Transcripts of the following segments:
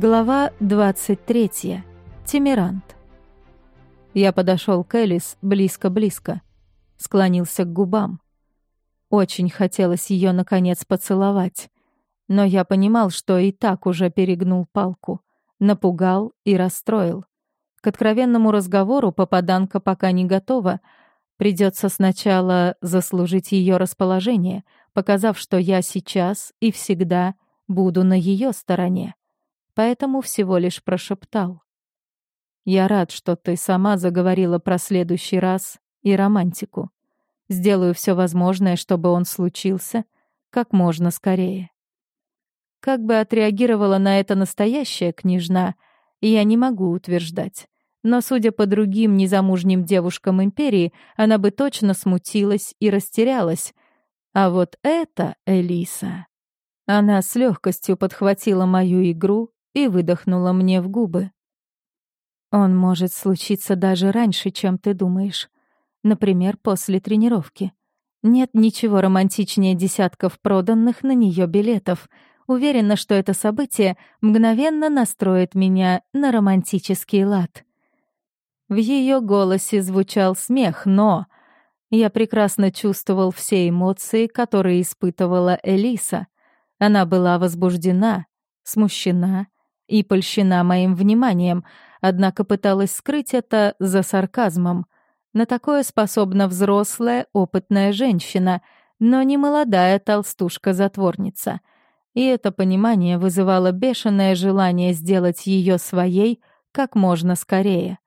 Глава 23. Тимирант. Я подошел к Элис близко-близко, склонился к губам. Очень хотелось ее наконец поцеловать, но я понимал, что и так уже перегнул палку, напугал и расстроил. К откровенному разговору попаданка пока не готова. Придется сначала заслужить ее расположение, показав, что я сейчас и всегда буду на ее стороне поэтому всего лишь прошептал. «Я рад, что ты сама заговорила про следующий раз и романтику. Сделаю все возможное, чтобы он случился как можно скорее». Как бы отреагировала на это настоящая княжна, я не могу утверждать. Но, судя по другим незамужним девушкам империи, она бы точно смутилась и растерялась. А вот эта Элиса... Она с легкостью подхватила мою игру и выдохнула мне в губы. Он может случиться даже раньше, чем ты думаешь. Например, после тренировки. Нет ничего романтичнее десятков проданных на нее билетов. Уверена, что это событие мгновенно настроит меня на романтический лад. В ее голосе звучал смех, но я прекрасно чувствовал все эмоции, которые испытывала Элиса. Она была возбуждена, смущена и польщена моим вниманием, однако пыталась скрыть это за сарказмом. На такое способна взрослая, опытная женщина, но не молодая толстушка-затворница. И это понимание вызывало бешеное желание сделать ее своей как можно скорее.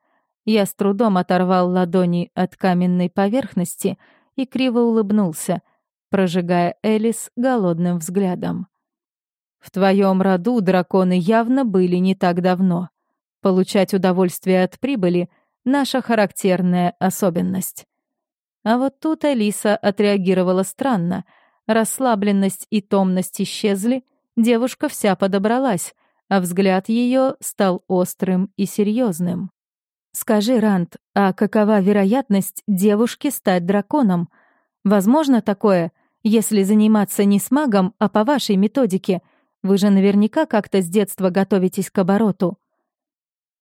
Я с трудом оторвал ладони от каменной поверхности и криво улыбнулся, прожигая Элис голодным взглядом. В твоем роду драконы явно были не так давно. Получать удовольствие от прибыли — наша характерная особенность. А вот тут Алиса отреагировала странно. Расслабленность и томность исчезли, девушка вся подобралась, а взгляд ее стал острым и серьезным. «Скажи, Рант, а какова вероятность девушки стать драконом? Возможно такое, если заниматься не с магом, а по вашей методике, вы же наверняка как-то с детства готовитесь к обороту».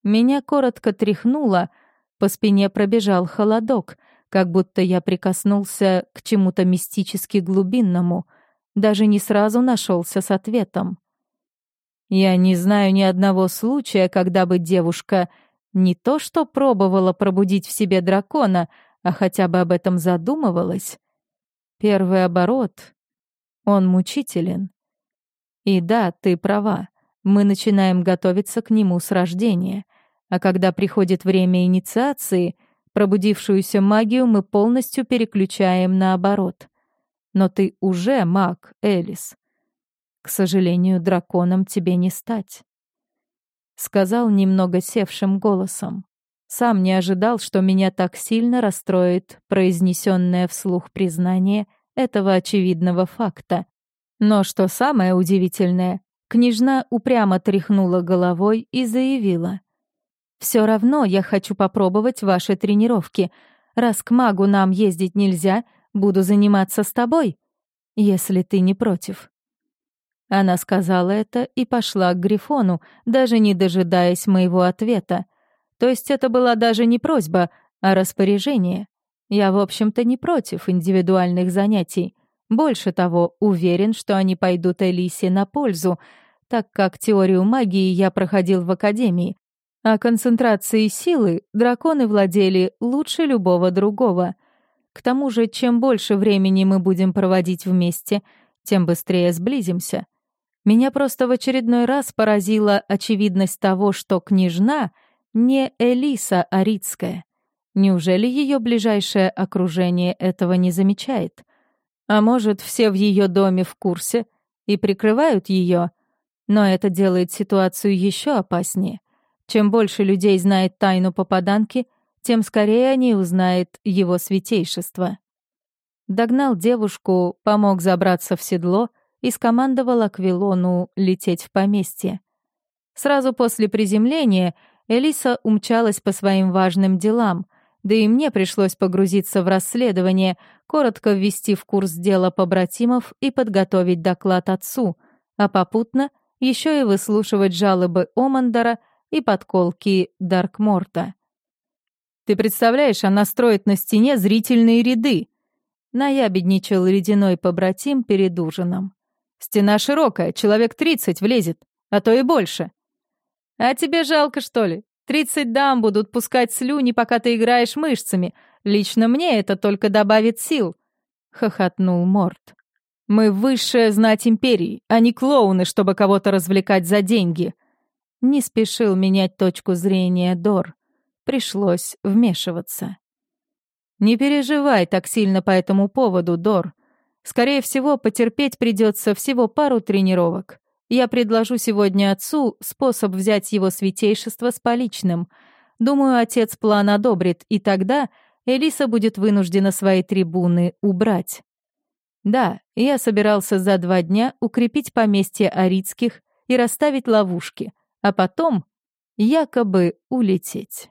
Меня коротко тряхнуло, по спине пробежал холодок, как будто я прикоснулся к чему-то мистически глубинному, даже не сразу нашелся с ответом. Я не знаю ни одного случая, когда бы девушка не то что пробовала пробудить в себе дракона, а хотя бы об этом задумывалась. Первый оборот, он мучителен. И да, ты права. Мы начинаем готовиться к нему с рождения. А когда приходит время инициации, пробудившуюся магию мы полностью переключаем наоборот. Но ты уже маг, Элис. К сожалению, драконом тебе не стать. Сказал немного севшим голосом. Сам не ожидал, что меня так сильно расстроит произнесенное вслух признание этого очевидного факта. Но что самое удивительное, княжна упрямо тряхнула головой и заявила. «Все равно я хочу попробовать ваши тренировки. Раз к магу нам ездить нельзя, буду заниматься с тобой, если ты не против». Она сказала это и пошла к Грифону, даже не дожидаясь моего ответа. То есть это была даже не просьба, а распоряжение. Я, в общем-то, не против индивидуальных занятий. Больше того, уверен, что они пойдут Элисе на пользу, так как теорию магии я проходил в Академии, а концентрацией силы драконы владели лучше любого другого. К тому же, чем больше времени мы будем проводить вместе, тем быстрее сблизимся. Меня просто в очередной раз поразила очевидность того, что княжна не Элиса Арицкая. Неужели ее ближайшее окружение этого не замечает? А может, все в ее доме в курсе и прикрывают ее? Но это делает ситуацию еще опаснее. Чем больше людей знает тайну попаданки, тем скорее они узнают его святейшество. Догнал девушку, помог забраться в седло и скомандовал Аквилону лететь в поместье. Сразу после приземления Элиса умчалась по своим важным делам, да и мне пришлось погрузиться в расследование, коротко ввести в курс дела побратимов и подготовить доклад отцу, а попутно еще и выслушивать жалобы Омандора и подколки Даркморта. «Ты представляешь, она строит на стене зрительные ряды!» Наябедничал ледяной побратим перед ужином. «Стена широкая, человек тридцать влезет, а то и больше». «А тебе жалко, что ли? Тридцать дам будут пускать слюни, пока ты играешь мышцами. Лично мне это только добавит сил», — хохотнул Морт. «Мы высшая знать империи, а не клоуны, чтобы кого-то развлекать за деньги». Не спешил менять точку зрения Дор. Пришлось вмешиваться. «Не переживай так сильно по этому поводу, Дор. Скорее всего, потерпеть придется всего пару тренировок. Я предложу сегодня отцу способ взять его святейшество с поличным. Думаю, отец план одобрит, и тогда Элиса будет вынуждена свои трибуны убрать. Да, я собирался за два дня укрепить поместье Арицких и расставить ловушки, а потом якобы улететь.